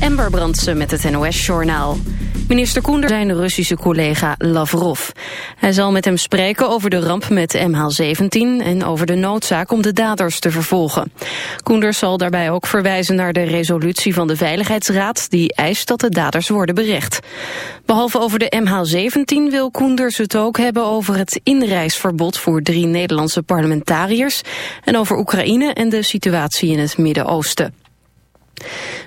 Ember Brandsen met het NOS-journaal. Minister Koender zijn Russische collega Lavrov. Hij zal met hem spreken over de ramp met MH17 en over de noodzaak om de daders te vervolgen. Koenders zal daarbij ook verwijzen naar de resolutie van de Veiligheidsraad die eist dat de daders worden berecht. Behalve over de MH17 wil Koenders het ook hebben over het inreisverbod voor drie Nederlandse parlementariërs en over Oekraïne en de situatie in het Midden-Oosten.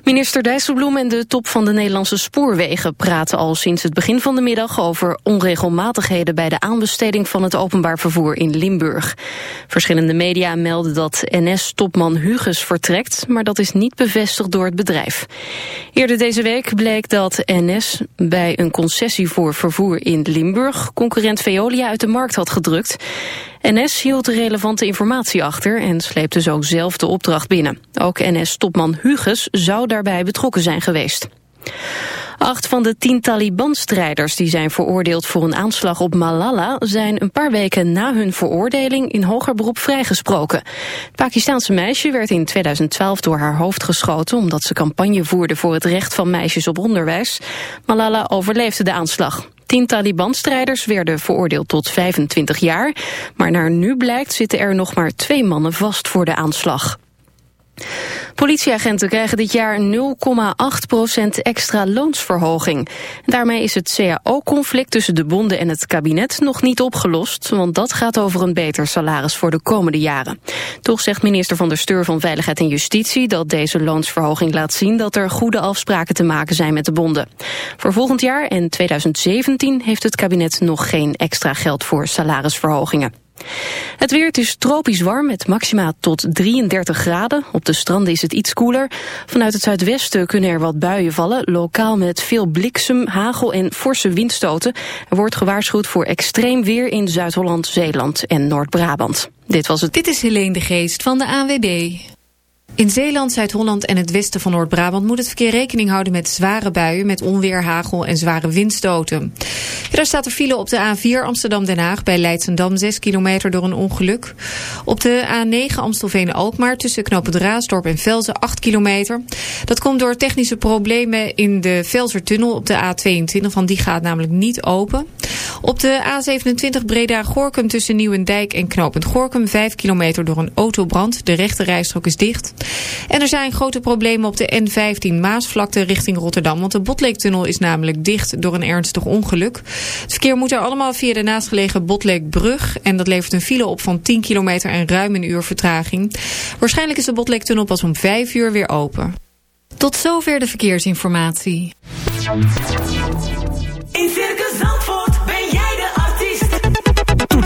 Minister Dijsselbloem en de top van de Nederlandse spoorwegen praten al sinds het begin van de middag over onregelmatigheden bij de aanbesteding van het openbaar vervoer in Limburg. Verschillende media melden dat NS-topman Huges vertrekt, maar dat is niet bevestigd door het bedrijf. Eerder deze week bleek dat NS bij een concessie voor vervoer in Limburg concurrent Veolia uit de markt had gedrukt. NS hield relevante informatie achter en sleepte zo zelf de opdracht binnen. Ook NS-topman Huges zou daarbij betrokken zijn geweest. Acht van de tien Taliban-strijders die zijn veroordeeld voor een aanslag op Malala zijn een paar weken na hun veroordeling in hoger beroep vrijgesproken. Het Pakistaanse meisje werd in 2012 door haar hoofd geschoten omdat ze campagne voerde voor het recht van meisjes op onderwijs. Malala overleefde de aanslag. Tien Taliban-strijders werden veroordeeld tot 25 jaar, maar naar nu blijkt zitten er nog maar twee mannen vast voor de aanslag. Politieagenten krijgen dit jaar 0,8% extra loonsverhoging. Daarmee is het CAO-conflict tussen de bonden en het kabinet nog niet opgelost, want dat gaat over een beter salaris voor de komende jaren. Toch zegt minister van der Steur van Veiligheid en Justitie dat deze loonsverhoging laat zien dat er goede afspraken te maken zijn met de bonden. Voor volgend jaar en 2017 heeft het kabinet nog geen extra geld voor salarisverhogingen. Het weer, is tropisch warm met maxima tot 33 graden. Op de stranden is het iets koeler. Vanuit het zuidwesten kunnen er wat buien vallen. Lokaal met veel bliksem, hagel en forse windstoten. Er wordt gewaarschuwd voor extreem weer in Zuid-Holland, Zeeland en Noord-Brabant. Dit was het. Dit is Helene de Geest van de ANWB. In Zeeland, Zuid-Holland en het westen van Noord-Brabant moet het verkeer rekening houden met zware buien met onweer, hagel en zware windstoten. Daar staat er file op de A4 Amsterdam-Den Haag bij Leidsendam 6 kilometer door een ongeluk. Op de A9 Amstelveen-Alkmaar tussen knooppunt Raasdorp en Velzen 8 kilometer. Dat komt door technische problemen in de Velsertunnel op de A22, van die gaat namelijk niet open. Op de A27 Breda-Gorkum tussen Nieuwendijk en knooppunt Gorkum 5 kilometer door een autobrand. De rechte rijstrook is dicht. En er zijn grote problemen op de N15 Maasvlakte richting Rotterdam. Want de Botleektunnel is namelijk dicht door een ernstig ongeluk. Het verkeer moet er allemaal via de naastgelegen Botleekbrug. En dat levert een file op van 10 kilometer en ruim een uur vertraging. Waarschijnlijk is de Botleektunnel pas om 5 uur weer open. Tot zover de verkeersinformatie. In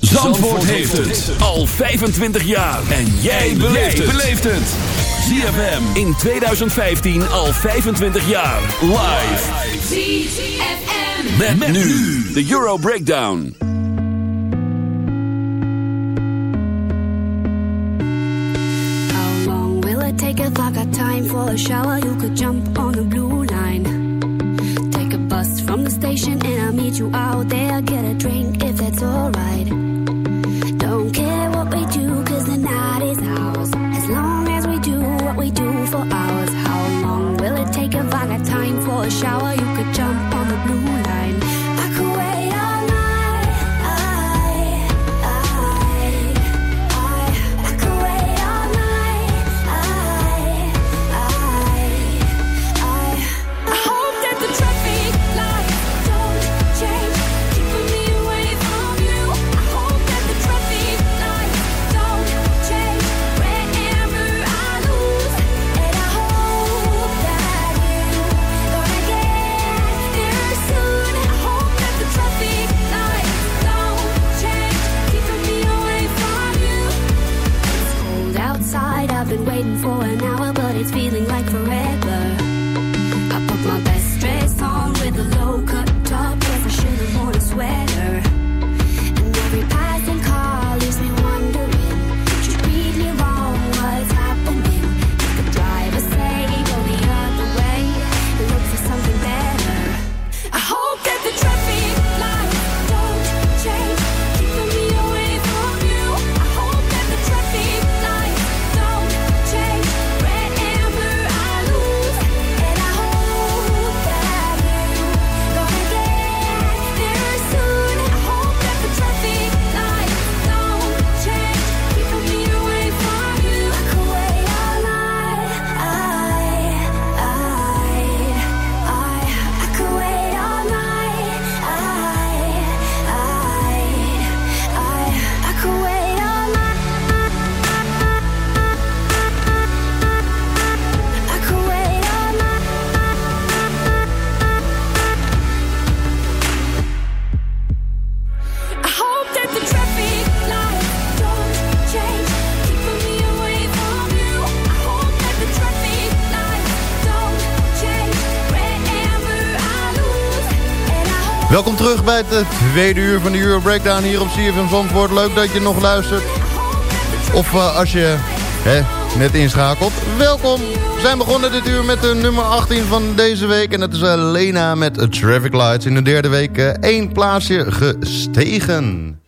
Zandvoort heeft het al 25 jaar. En jij beleeft het. ZFM in 2015 al 25 jaar. Live. ZFM. Met, nu de Euro Breakdown. How long will it take if I got time for a shower? You could jump on the blue line. Take a bus from the station and I'll meet you out there. Get a drink if that's alright. Welkom terug bij het tweede uur van de Euro Breakdown hier op CFM Zandvoort. Leuk dat je nog luistert. Of uh, als je hè, net inschakelt, welkom. We zijn begonnen dit uur met de nummer 18 van deze week. En dat is uh, Lena met Traffic Lights. In de derde week één plaatsje gestegen.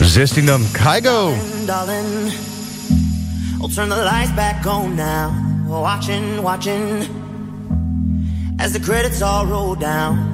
16 dan, Kygo. darling. Turn the lights back on now. Watching, watching. As the credits all roll down.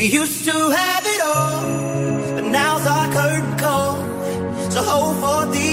We used to have it all, but now's our curtain call. So hold for the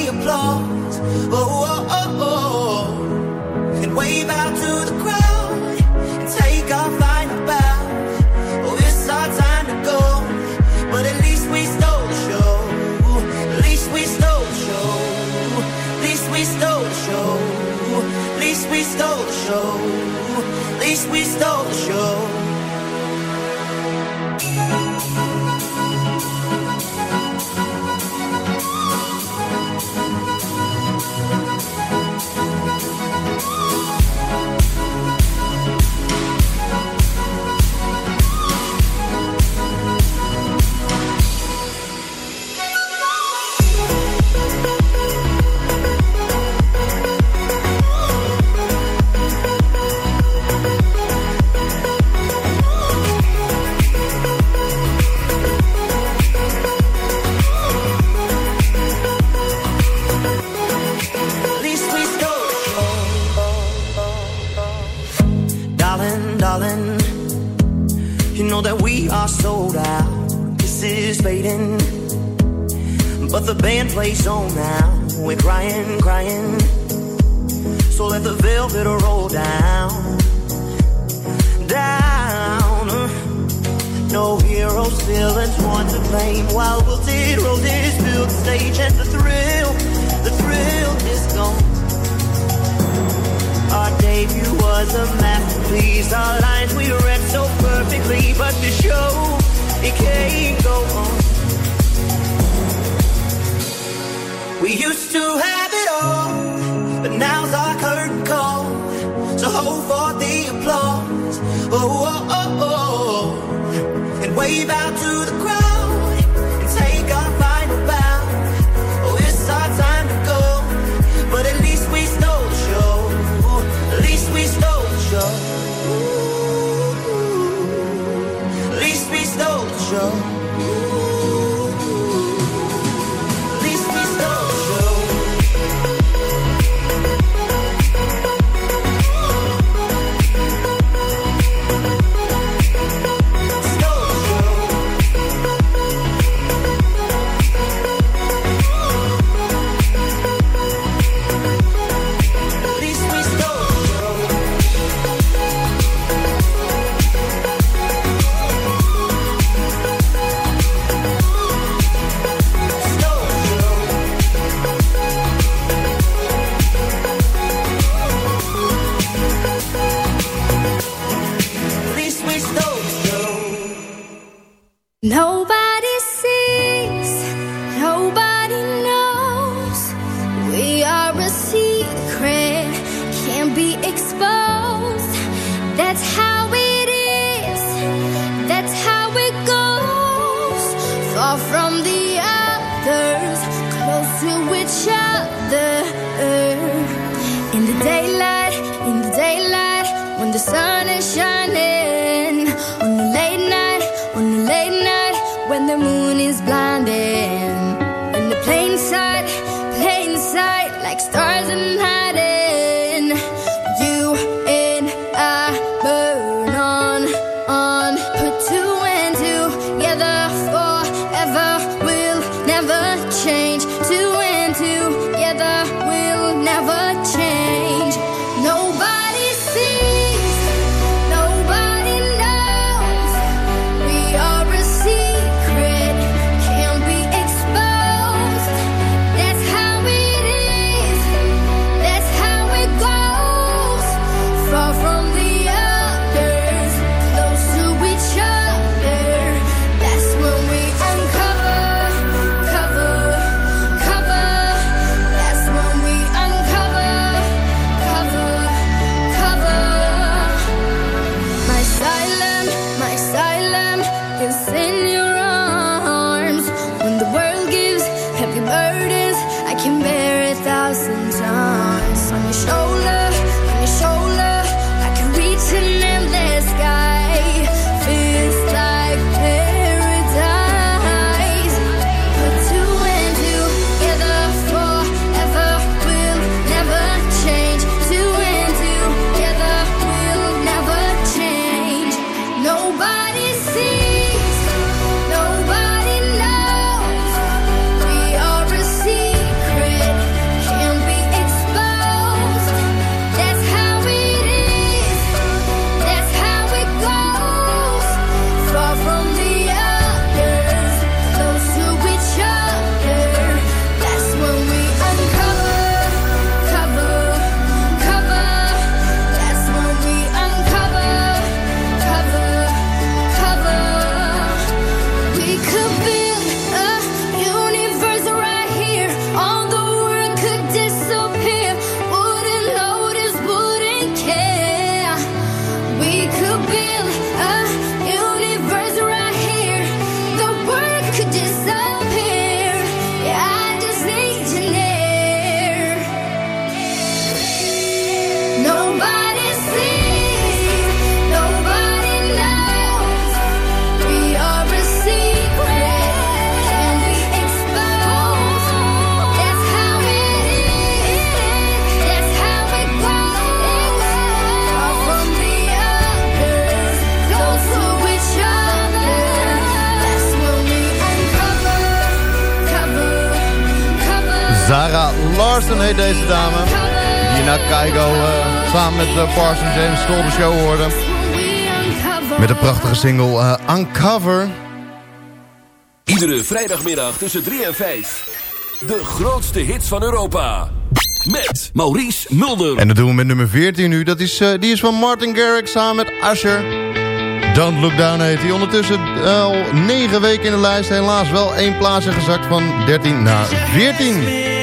is fading, but the band plays on now. We're crying, crying. So let the velvet roll down, down. No heroes, villains, one to blame. While wilted roses fill the stage, and the thrill, the thrill is gone. Our debut was a masterpiece. Our lines we read so perfectly, but the show it can't We used to have dame. Die naar Kaigo eh, samen met de Parsons en Stol de show hoorde. Met de prachtige single eh, Uncover. Iedere vrijdagmiddag tussen 3 en 5. De grootste hits van Europa. Met Maurice Mulder. En dat doen we met nummer 14 nu. Dat is, eh, die is van Martin Garrix samen met Asher. Don't Look Down heet hij. Ondertussen al 9 weken in de lijst. Helaas wel één plaatsje gezakt van 13 naar 14.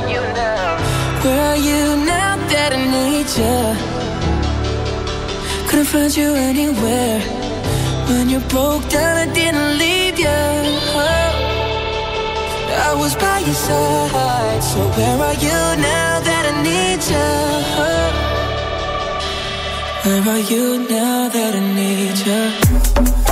Where are you now that I need you. Couldn't find you anywhere. When you broke down, I didn't leave you. Oh. I was by your side. So where are you now that I need you? Oh. Where are you now that I need you?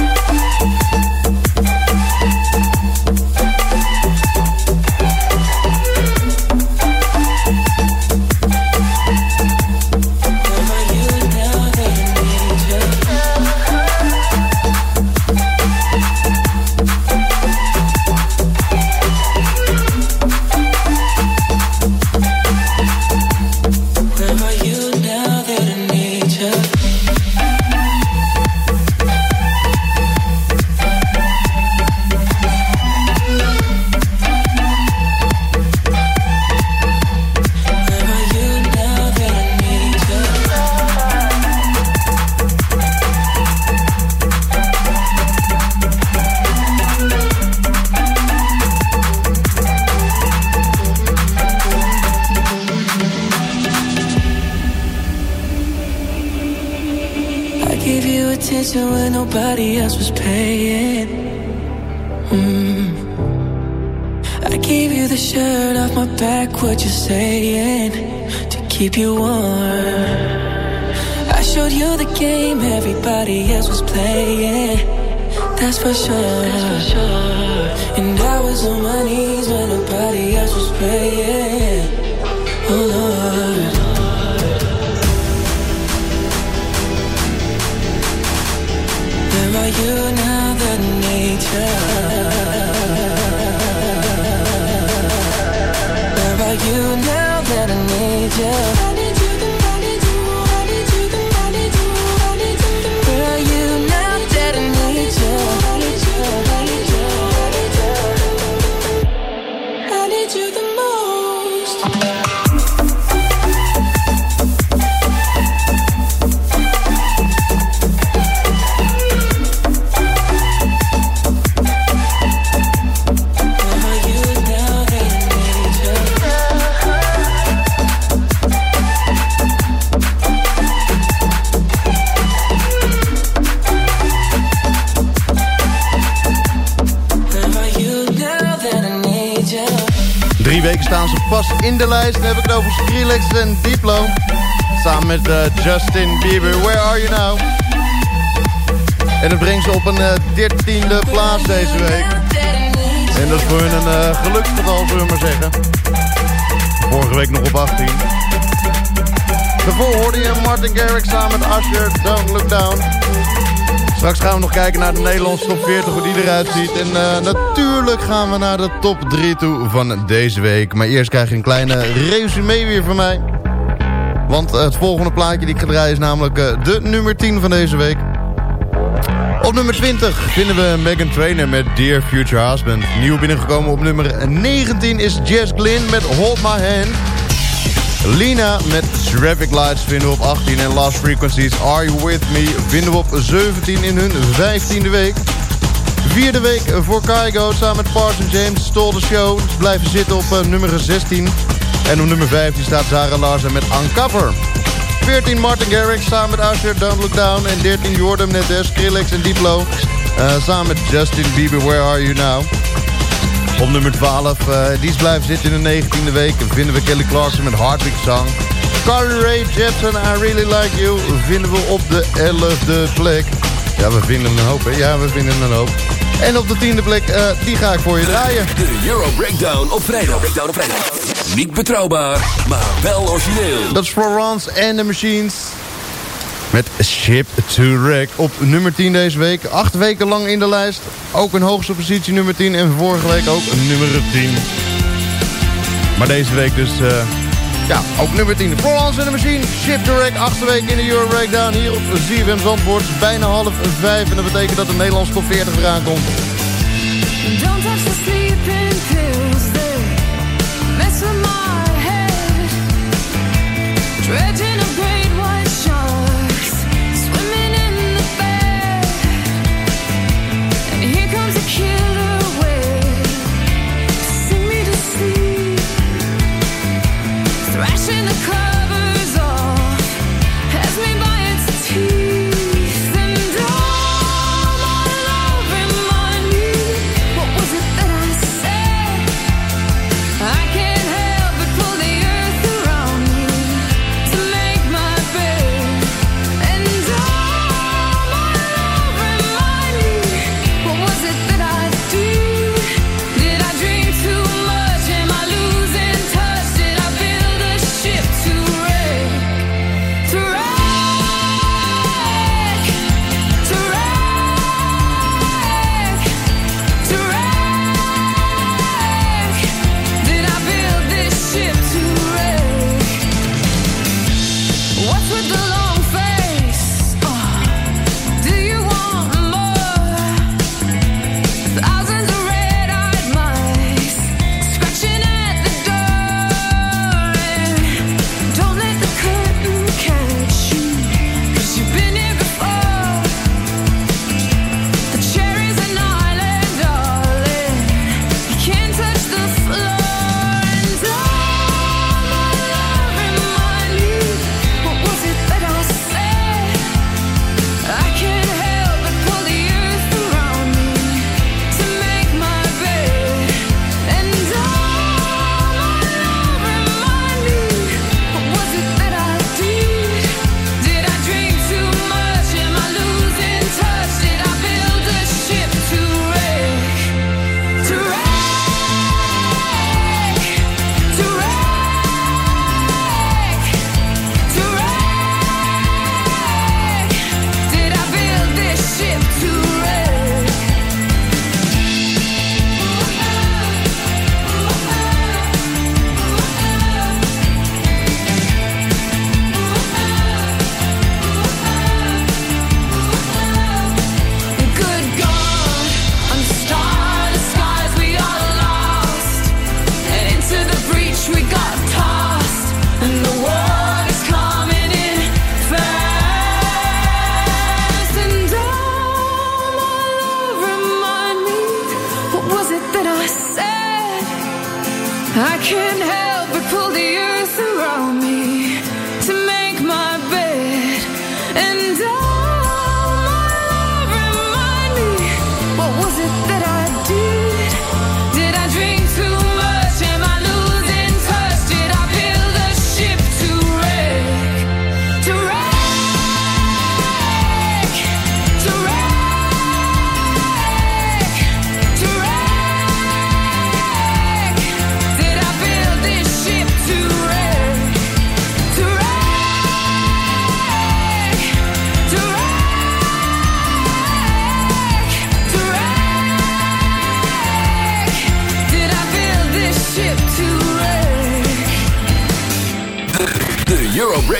Keep you warm. I showed you the game everybody else was playing. That's for sure. And I was on my knees when nobody else was praying. Oh Lord. Where are you now that I in de lijst. Heb ik het over Skrillex en Diplo. Samen met eh, Justin Bieber. Where are you now? En dat brengt ze op een eh, dertiende plaats deze week. En dat is voor hun een uh, geluksgetal, zullen we maar zeggen. Vorige week nog op 18. Daarvoor hoorde je Martin Garrix samen met Usher, Don't Look Down. Straks gaan we nog kijken naar de Nederlandse top 40, hoe die eruit ziet. En eh, natuurlijk gaan we naar de top 3 toe van deze week. Maar eerst krijg je een kleine resume weer van mij. Want eh, het volgende plaatje die ik ga draaien is namelijk eh, de nummer 10 van deze week. Op nummer 20 vinden we Megan Trainor met Dear Future Husband. Nieuw binnengekomen op nummer 19 is Jess Glynn met Hold My Hand. Lina met Traffic Lights vinden we op 18. En Last Frequencies Are You With Me vinden we op 17 in hun 15e week. Vierde week voor Kygo samen met Parson James Stole the Show. Blijven zitten op eh, nummer 16. En op nummer 15 staat Zara Larsen met Uncover. 14 Martin Garrix samen met Usher, Don't Look Down. En 13 Jordan Nedes, Skrillex en Diplo. eh, samen met Justin Bieber, Where Are You Now? Op nummer 12, eh, die is blijven zitten in de 19e week. En vinden we Kelly Clarkson met Heartbeat Song. Carly Rae Jepsen, I Really Like You, vinden we op de 11e plek. Ja, we vinden een hoop, hè? Ja, we vinden een hoop. En op de tiende plek, eh, die ga ik voor je draaien. De Euro Breakdown op vrijdag. Breakdown op vrijdag. Niet betrouwbaar, maar wel origineel. Dat is Florence and the Machines. Met Ship to Wreck op nummer 10 deze week. Acht weken lang in de lijst. Ook een hoogste positie nummer 10. En vorige week ook nummer 10. Maar deze week dus... eh, ja, ook nummer 10. Florence and the Machine. Ship to Wreck. Achtste week in de Euro Breakdown. Hier op ZFM Zandvoort. Bijna half vijf. En dat betekent dat de Nederlandse top 40 eraan komt. Don't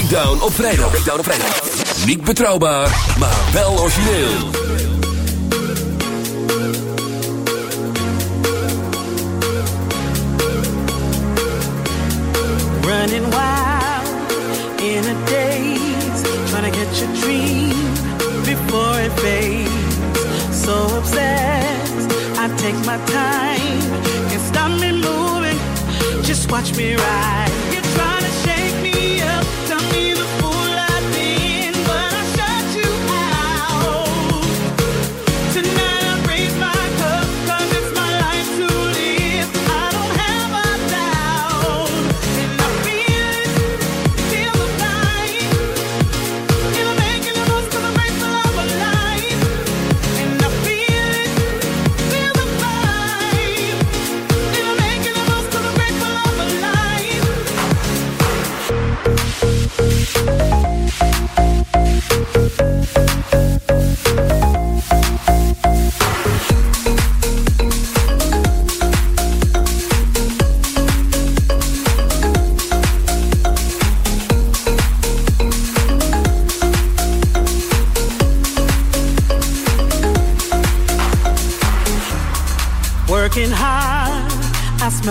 Breakdown op vrijdag. Breakdown op vrijdag. Niet betrouwbaar, maar wel origineel. running wild in a daze, trying to catch a dream before it fades. So obsessed, I take my time, can't stop me moving. Just watch me ride.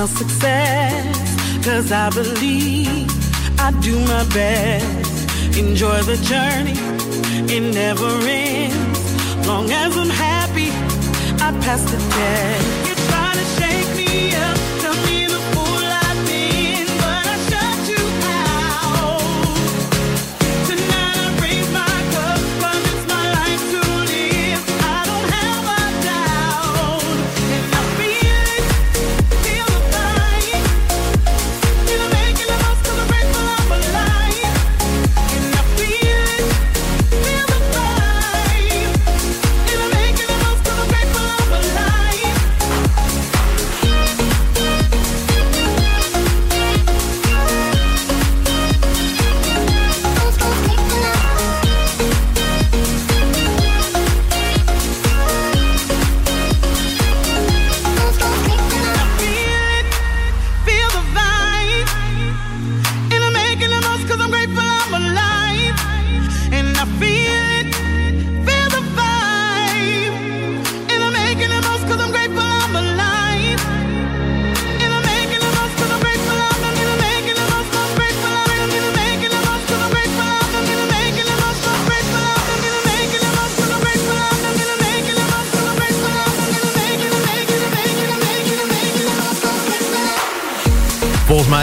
Smell success. Cause I believe I do my best. Enjoy the journey, it never ends. Long as I'm happy, I pass the test. You try to shake me up, tell me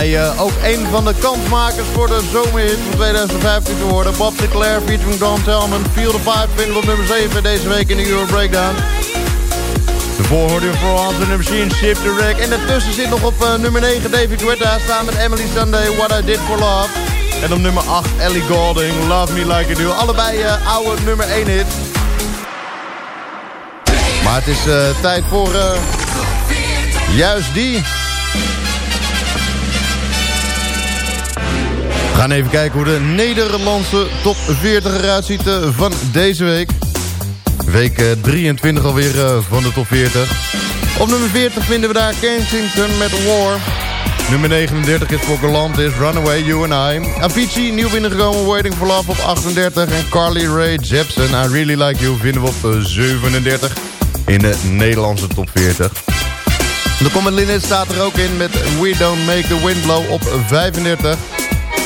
Eh, ook een van de kansmakers voor de zomerhit van 2015 te worden. Bob Sinclair featuring Don Tellman. Feel the Vibe vinden we op nummer 7 deze week in de Euro Breakdown. Daarvoor hoorde voor in de Machine, Ship the Wreck. En daartussen zit nog op eh, nummer 9 David Guetta samen met Emily Sunday, What I Did For Love. En op nummer 8 Ellie Goulding, Love Me Like You Do. Allebei eh, oude nummer 1 hit. Maar het is tijd voor juist die... We gaan even kijken hoe de Nederlandse top 40 eruit ziet eh, van deze week. Week eh, 23 alweer eh, van de top 40. Op nummer 40 vinden we daar Kensington met War. Nummer 39 is voor Galantis, Runaway, You and I. Avicii, nieuw binnengekomen, Waiting for Love op 38. En Carly Rae Jepsen, I Really Like You, vinden we op eh, 37 in de Nederlandse top 40. De Linnet staat er ook in met We Don't Make the Wind Blow op 35.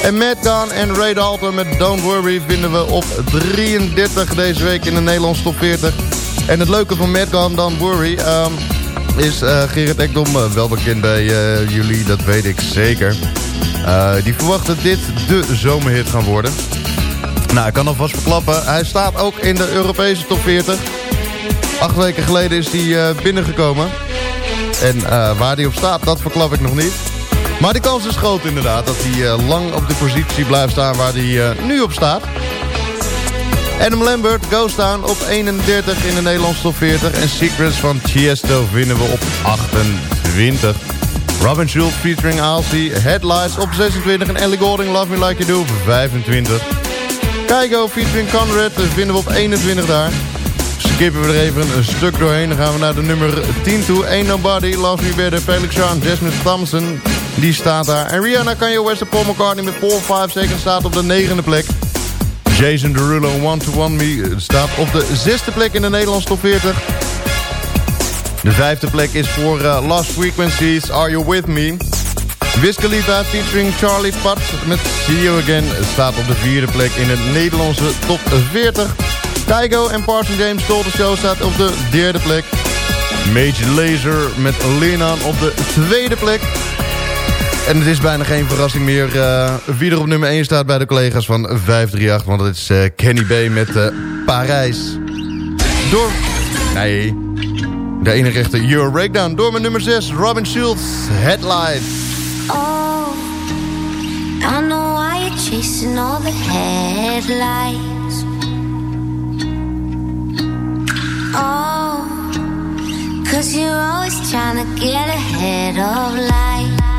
En Matt en Ray Dalton met Don't Worry vinden we op 33 deze week in de Nederlandse top 40. En het leuke van Matt Don't Worry, ehm, is eh, Gerrit Ekdom eh, wel bekend bij eh, jullie, dat weet ik zeker. Die verwachten dit de zomerhit gaan worden. Nou, ik kan alvast verklappen, hij staat ook in de Europese top 40. Acht weken geleden is hij binnengekomen. En waar hij op staat, dat verklap ik nog niet. Maar de kans is groot inderdaad dat hij eh, lang op de positie blijft staan waar hij eh, nu op staat. Adam Lambert, Ghost Town op 31 in de Nederlandse top 40. En Secrets van Tiesto vinden we op 28. Robin Schulz featuring Alcy, Headlights op 26. En Ellie Goulding, Love Me Like You Do op 25. Keigo featuring Conrad vinden we op 21 daar. Skippen we er even een stuk doorheen. Dan gaan we naar de nummer 10 toe. Ain't Nobody, Love Me Better, Felix Jean, Jasmine Thompson. Die staat daar. En Rihanna, Kanye West Paul McCartney met 4 5 Seconds staat op de negende plek. Jason Derulo, One to One Me staat op de zesde plek in de Nederlandse top 40. De vijfde plek is voor uh, Lost Frequencies, Are You With Me? Wiz Khalifa featuring Charlie Pat met See You Again staat op de vierde plek in de Nederlandse top 40. Tygo en Parson James Stole Show staat op de derde plek. Major Laser met Lenan op de tweede plek. En het is bijna geen verrassing meer eh, wie er op nummer 1 staat bij de collega's van 538. Want het is eh, Kenny B met eh, Parijs. Door... Nee. De enige echte Euro Breakdown. Door met nummer 6. Robin Schultz. Headlight. Oh, I know why you're chasing all the headlights. Oh, cause you're always trying to get ahead of life.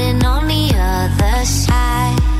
Waiting on the other side.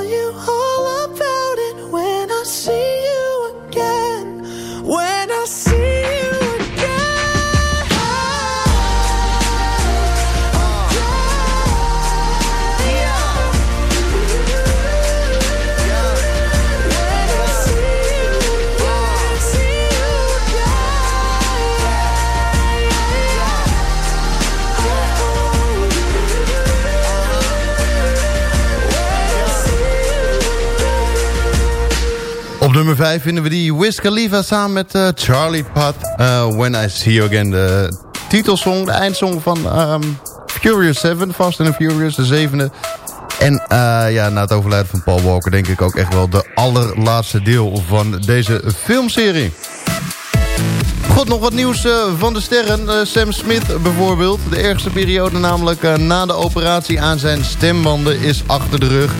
nummer 5 vinden we die Wiz Khalifa samen met eh, Charlie Puth. eh, When I See You Again. De titelsong, de eindsong van ehm, Furious 7. Fast and Furious, de zevende. En eh, ja, na het overlijden van Paul Walker denk ik ook echt wel de allerlaatste deel van deze filmserie. God, nog wat nieuws van de sterren. Sam Smith bijvoorbeeld. De ergste periode namelijk na de operatie aan zijn stembanden is achter de rug.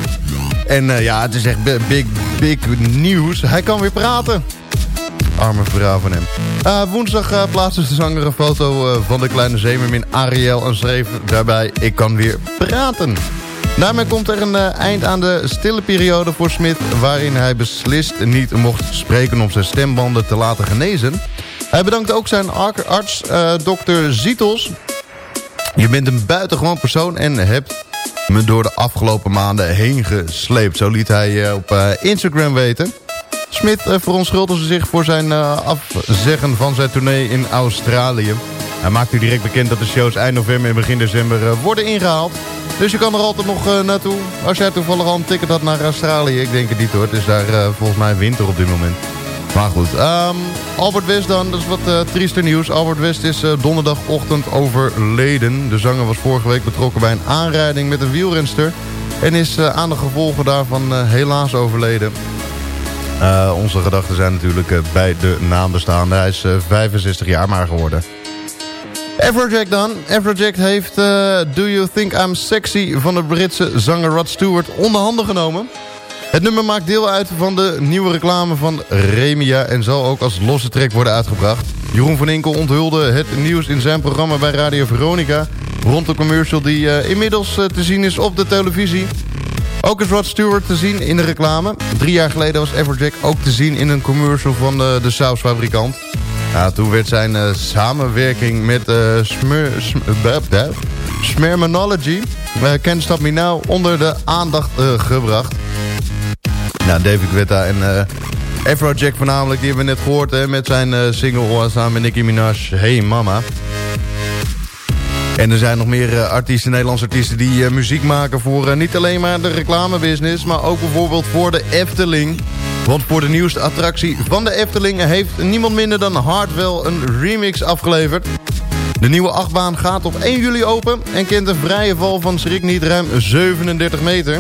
En eh, ja, het is echt bi- big, big nieuws. Hij kan weer praten. Arme vrouw van hem. Eh, woensdag uh, plaatste de zanger een foto eh, van de kleine zeemermin Ariel... en schreef daarbij, ik kan weer praten. Daarmee komt er een eh, eind aan de stille periode voor Smith... waarin hij beslist niet mocht spreken om zijn stembanden te laten genezen. Hij bedankt ook zijn ar- arts, eh, dokter Zietels. Je bent een buitengewoon persoon en hebt me door de afgelopen maanden heen gesleept. Zo liet hij eh, op eh, Instagram weten. Smith uh, verontschuldigde zich voor zijn afzeggen van zijn tournee in Australië. Hij maakte direct bekend dat de shows eind november en begin december worden ingehaald. Dus je kan er altijd nog eh, naartoe. Als jij toevallig al een ticket had naar Australië. Ik denk het niet hoor. Het is daar eh, volgens mij winter op dit moment. Maar goed. ehm, Albert West dan. Dat is wat eh, triester nieuws. Albert West is eh, donderdagochtend overleden. De zanger was vorige week betrokken bij een aanrijding met een wielrenster. En is eh, aan de gevolgen daarvan helaas overleden. Onze gedachten zijn natuurlijk bij de naambestaande. Hij is eh, 65 jaar maar geworden. Afrojack dan. Afrojack heeft Do You Think I'm Sexy van de Britse zanger Rod Stewart onder handen genomen. Het nummer maakt deel uit van de nieuwe reclame van Remia en zal ook als losse track worden uitgebracht. Jeroen van Inkel onthulde het nieuws in zijn programma bij Radio Veronica... rond de commercial die eh, inmiddels eh, te zien is op de televisie. Ook is Rod Stewart te zien in de reclame. Drie jaar geleden was Everjack ook te zien in een commercial van de, de sausfabrikant. Toen werd zijn eh, samenwerking met uh, Smur, Sm- bup, bup, Smermanology, Stop Me Now, onder de aandacht eh, gebracht. Nou, David Guetta en eh Afrojack voornamelijk, die hebben we net gehoord hè, met zijn eh, single samen met Nicki Minaj, Hey Mama. En er zijn nog meer eh, artiesten, Nederlandse artiesten... die muziek maken voor niet alleen maar de reclamebusiness... maar ook bijvoorbeeld voor de Efteling. Want voor de nieuwste attractie van de Efteling... heeft niemand minder dan Hardwell een remix afgeleverd. De nieuwe achtbaan gaat op 1 juli open... en kent een vrije val van schrik niet ruim 37 meter.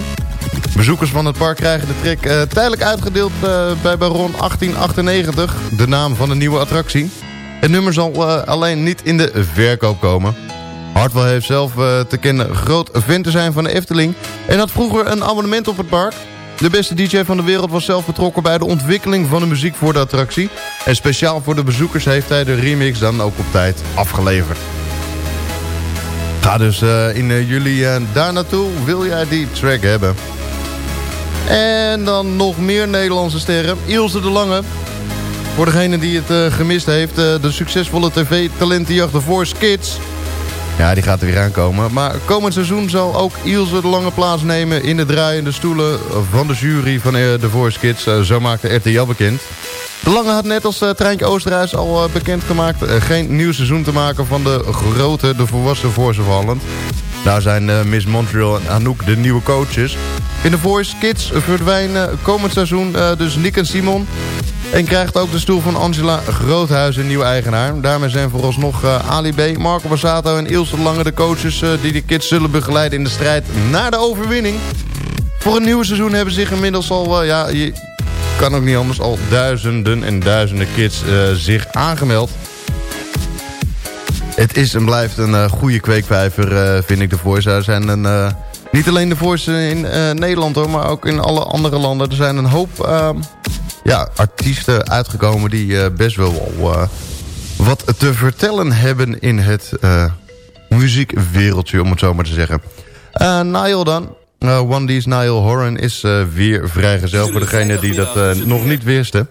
Bezoekers van het park krijgen de trek eh, tijdelijk uitgedeeld eh, bij Baron 1898... de naam van de nieuwe attractie. Het nummer zal eh, alleen niet in de verkoop komen... Hartwell heeft zelf te kennen groot fan te zijn van de Efteling... en had vroeger een abonnement op het park. De beste DJ van de wereld was zelf betrokken bij de ontwikkeling van de muziek voor de attractie. En speciaal voor de bezoekers heeft hij de remix dan ook op tijd afgeleverd. Ga dus in juli daar naartoe, wil jij die track hebben. En dan nog meer Nederlandse sterren. Ilse de Lange. Voor degene die het eh, gemist heeft, eh, de succesvolle tv-talentenjacht The Voice Kids... Ja, die gaat er weer aankomen. Maar komend seizoen zal ook Ilse de Lange plaatsnemen... in de draaiende stoelen van de jury van eh, The Voice Kids. Eh, Zo maakte RTL bekend. De Lange had net als eh, Treintje Oosterhuis al eh, bekendgemaakt... geen nieuw seizoen te maken van de grote, de volwassen Voice Holland. Daar zijn Miss Montreal en Anouk de nieuwe coaches. In The Voice Kids verdwijnen komend seizoen dus Nick en Simon... En krijgt ook de stoel van Angela Groothuis een nieuwe eigenaar. Daarmee zijn vooralsnog uh, Ali B, Marco Bassato en Ilse Lange de coaches... eh, die de kids zullen begeleiden in de strijd naar de overwinning. Voor een nieuwe seizoen hebben zich inmiddels al... eh, ja, je kan ook niet anders, al duizenden en duizenden kids eh, zich aangemeld. Het is en blijft een eh, goede kweekvijver, eh, vind ik, de Voice. Er zijn een... eh, niet alleen de Voice in eh, Nederland hoor, maar ook in alle andere landen. Er zijn een hoop ehm, ja, artiesten uitgekomen die eh, best wel eh, wat te vertellen hebben in het eh, muziekwereldje, om het zo maar te zeggen. Niall dan. Uh, One D's Niall Horan is eh, weer vrijgezel voor degene die dat nog niet wisten.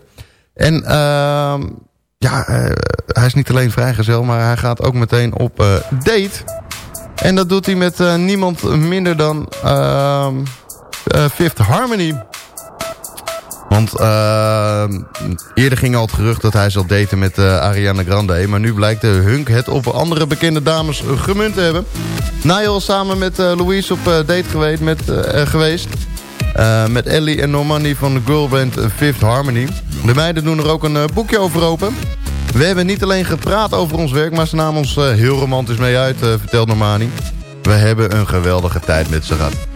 En ehm, ja, hij is niet alleen vrijgezel, maar hij gaat ook meteen op date. En dat doet hij met niemand minder dan ehm, eh, Fifth Harmony. Want eh, eerder ging al het gerucht dat hij zal daten met eh, Ariana Grande. Maar nu blijkt de Hunk het op andere bekende dames gemunt te hebben. Niall is samen met eh, Louise op date geweest. Met, geweest. Met Ellie en Normandy van de girlband Fifth Harmony. De meiden doen er ook een boekje over open. We hebben niet alleen gepraat over ons werk, maar ze namen ons heel romantisch mee uit, vertelt Normani. We hebben een geweldige tijd met ze gehad.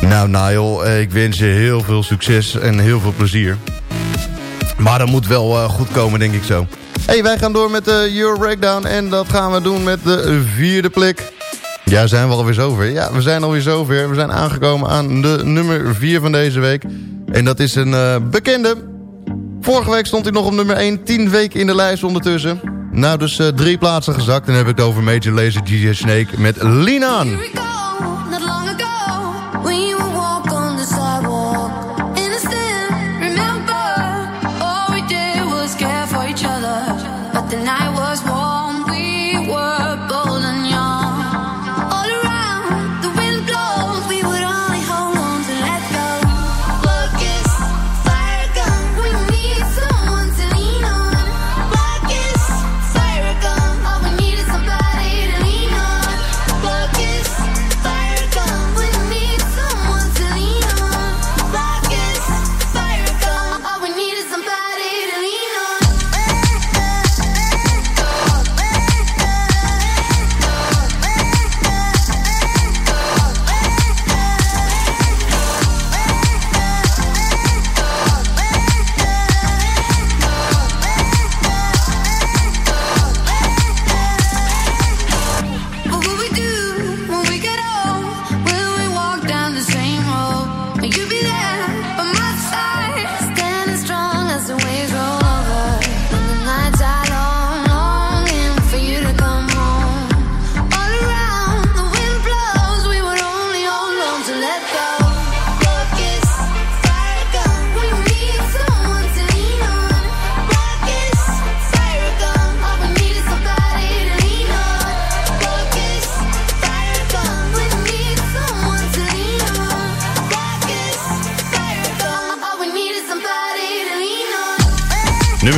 Nou Niall, eh, ik wens je heel veel succes en heel veel plezier. Maar dat moet wel eh, goed komen, denk ik zo. hey, wij gaan door met de Euro Breakdown en dat gaan we doen met de vierde plek. Ja, zijn we alweer zover. Ja, we zijn alweer zover. We zijn aangekomen aan de nummer 4 van deze week. En dat is een eh, bekende. Vorige week stond hij nog op nummer 1. 10 weken in de lijst ondertussen. Nou, dus eh, drie plaatsen gezakt. En dan heb ik het over Major Lazer DJ Snake met Lean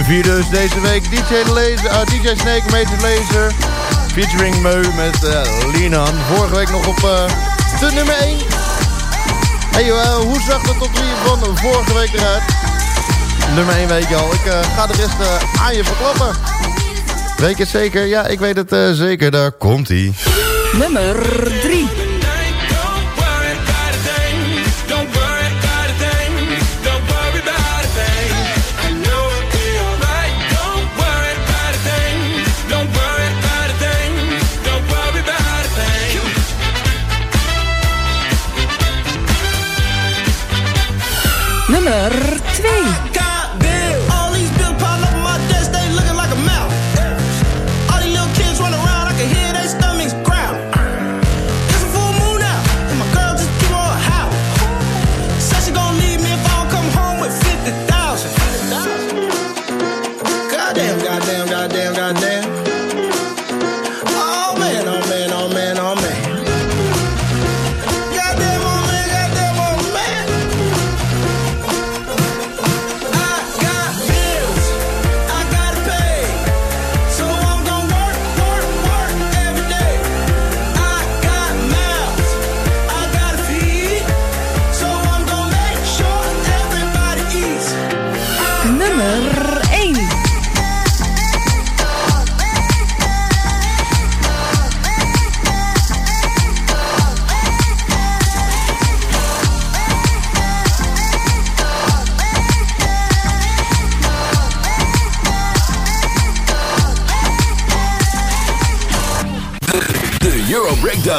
4 dus deze week. DJ, Laser, eh, DJ Snake, Major Laser. Featuring Meu met uh, Linan. Vorige week nog op eh, de nummer 1. Hey, eh, hoe zag de top 3 van vorige week eruit? Nummer 1 weet je al. Ik eh, ga de rest eh, aan je verklappen. Weet je het zeker? Ja, ik weet het eh, zeker. Daar komt hij. Nummer 3.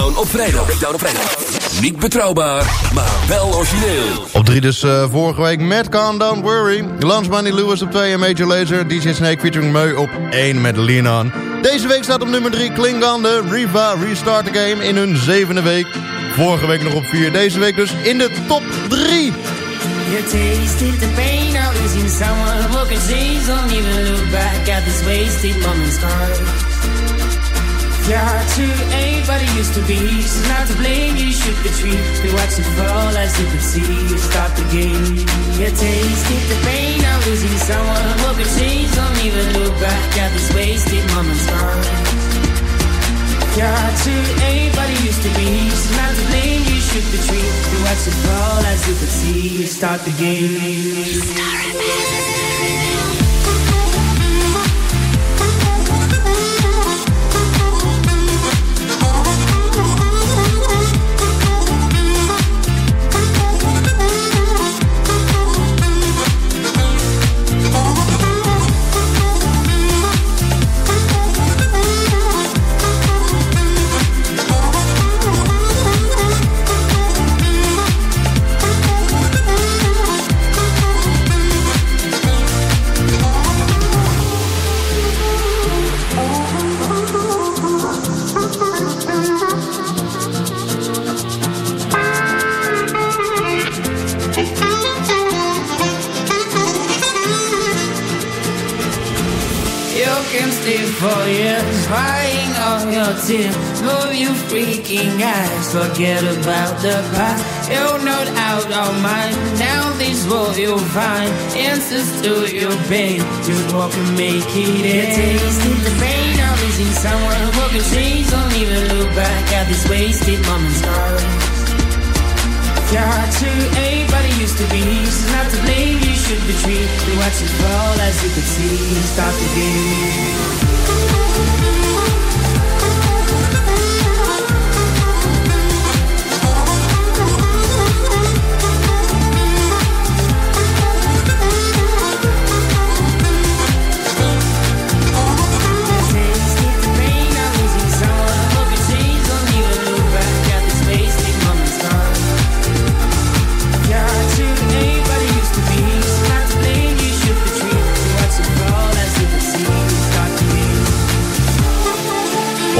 Breakdown op vrijdag. Breakdown op vrijdag. Niet betrouwbaar, maar wel origineel. Op 3 dus eh, vorige week met Calm Down Worry. Lunch Money Lewis op 2 en Major Lazer. DJ Snake featuring Meu op 1 met Leanon. Deze week staat op nummer 3 Klingande Riva Restart the Game in hun zevende week. Vorige week nog op 4. Deze week dus in de top 3. You tasted the pain of losing someone who can change. Don't even look back at this wasted moment's gone. Your heart to anybody used to be. She's not to blame, you should retreat. We watch it fall as you could see. You stop the game. You tasted the pain of losing someone who can change. Don't even look back at this wasted moment's. Your heart to anybody used to be. She's not to blame, you should retreat. We watch it fall as you could see. You start the game. Forget about the past. You're not out of mind. Now these world you'll find answers to your pain. You walk and make it end. Tasting the pain of losing someone who can change. Don't even look back at this wasted moment's gone. Your heart to anybody used to be. She's not to blame, you should retreat. We watch it fall as you could see. Stop the game.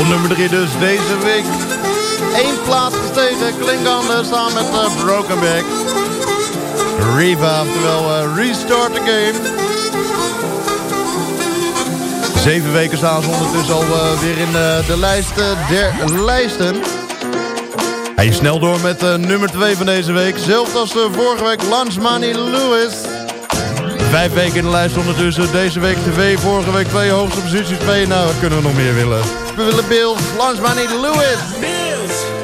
Nummer 3 dus deze week. Eén plaats gestegen. Klinkande samen met eh, Broken Back. Oftewel eh, Restart the Game. Zeven weken staan ze ondertussen al eh, weer in de lijst eh, der lijsten. Hij is snel door met nummer 2 van deze week. Zelfs als vorige week Lunch Money Lewis. Vijf weken in de lijst ondertussen. Deze week twee, vorige week twee, hoogste positie twee. Nou, wat kunnen we nog meer willen? We willen beeld, langs maar niet Lewis. Bills.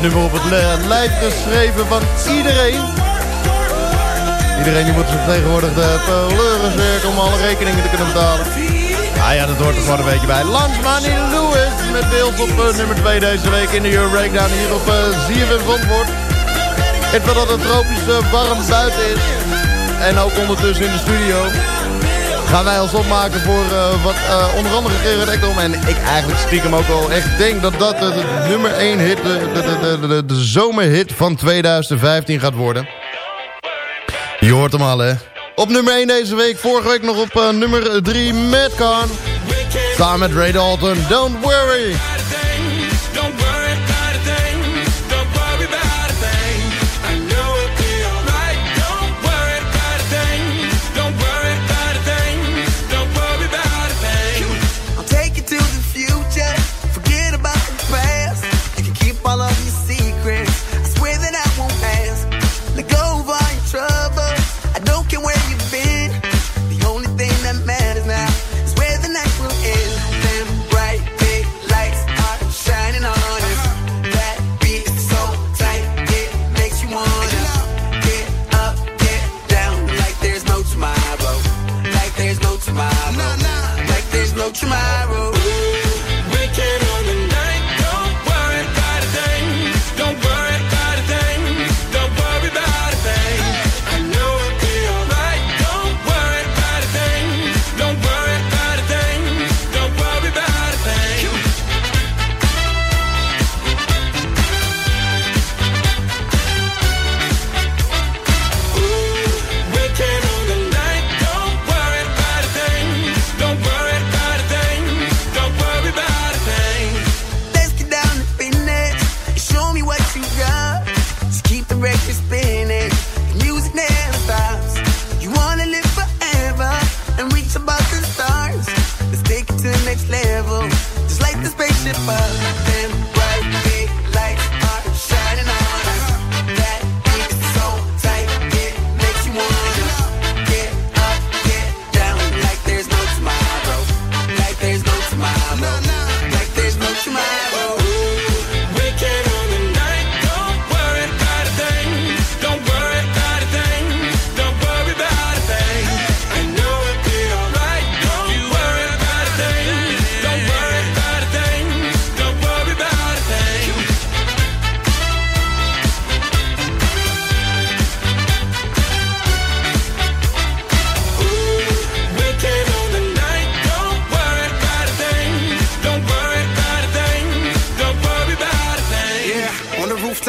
dit nummer op het lijf geschreven van iedereen. Iedereen die moet tegenwoordig de pleuren om alle rekeningen te kunnen betalen. Nou ah ja, dat hoort er gewoon een beetje bij. Lunch Lewis met deels op eh, nummer 2 deze week in de Euro Breakdown hier op uh, Ik Het wel dat het tropisch eh, warm buiten is. En ook ondertussen in de studio gaan wij ons opmaken voor eh, wat eh, onder andere Gerard Ekdom. En ik eigenlijk stiekem ook al echt denk dat dat de, nummer 1 hit, de, de, de, de zomerhit van 2015 gaat worden. Je hoort hem al, hè? Op nummer 1 deze week. Vorige week nog op eh, nummer 3 Madcon. Samen met Ray Dalton. Don't worry.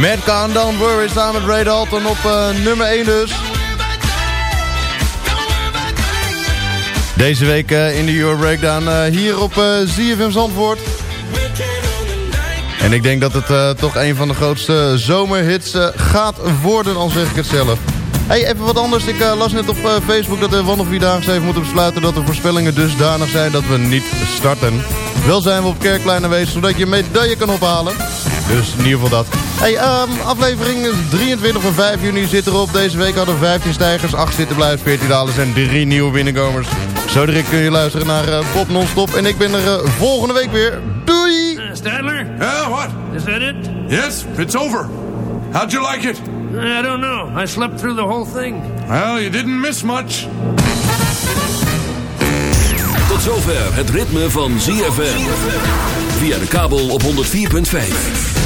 Mad Can Don't Worry samen met Ray Dalton op eh, nummer 1 dus. Deze week eh, in de Euro Breakdown eh, hier op ZFM Zandvoort. En ik denk dat het toch een van de grootste zomerhits gaat worden, al zeg ik het zelf. Hey, even wat anders. Ik las net op Facebook dat de wandelvierdaagse heeft moeten besluiten... dat de voorspellingen dusdanig zijn dat we niet starten. Wel zijn we op Kerkplein aanwezig, zodat je een medaille kan ophalen. Dus in ieder geval dat. Hey, ehm, aflevering 23 van 5 juni zit erop. Deze week hadden we 15 stijgers, 8 zittenblijvers, 14 dalers en 3 nieuwe binnenkomers. Zo direct kun je luisteren naar eh, Pop Non-Stop. En ik ben er eh, volgende week weer. Doei! Stadler? Yeah, what? Is that it? Yes, it's over. How'd you like it? I don't know. I slept through the whole thing. Well, you didn't miss much. Tot zover het ritme van ZFM. Via de kabel op 104.5.